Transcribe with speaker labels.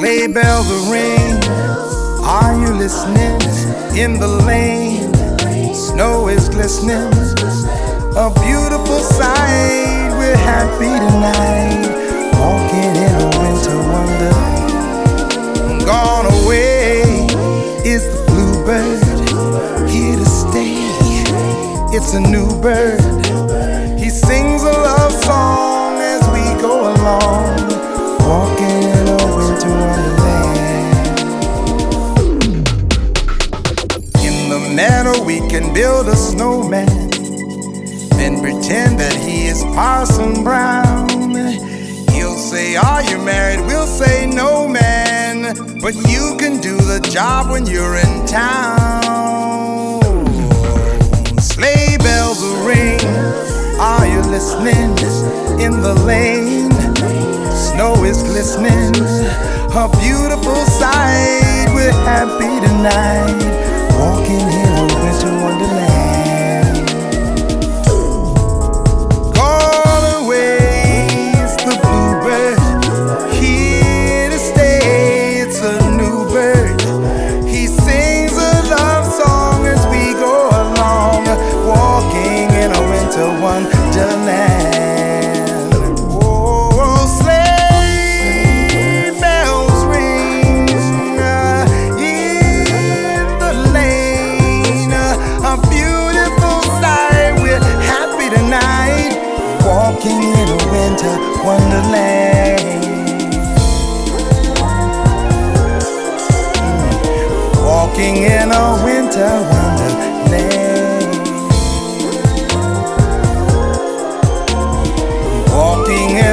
Speaker 1: Sleigh bells ring. Are you listening? In the lane, snow is glistening. A beautiful sight. We're happy tonight. Walking in a winter wonderland. Gone away is the bluebird. Here to stay. It's a new bird. He sings a love song as we go along. Walking in the meadow, we can build a snowman. Then pretend that he is Parson Brown. He'll say, Are you married? We'll say, No, man. But you can do the job when you're in town. Sleigh bells. Are you listening? In the lane, snow is glistening. A beautiful sight. We're happy tonight, walking in a winter wonderland. Gone away is the bluebird. Here to stay, it's a new bird. He sings a love song as we go along, walking in a winter wonderland. Wonderland. Walking in a winter wonderland. Walking in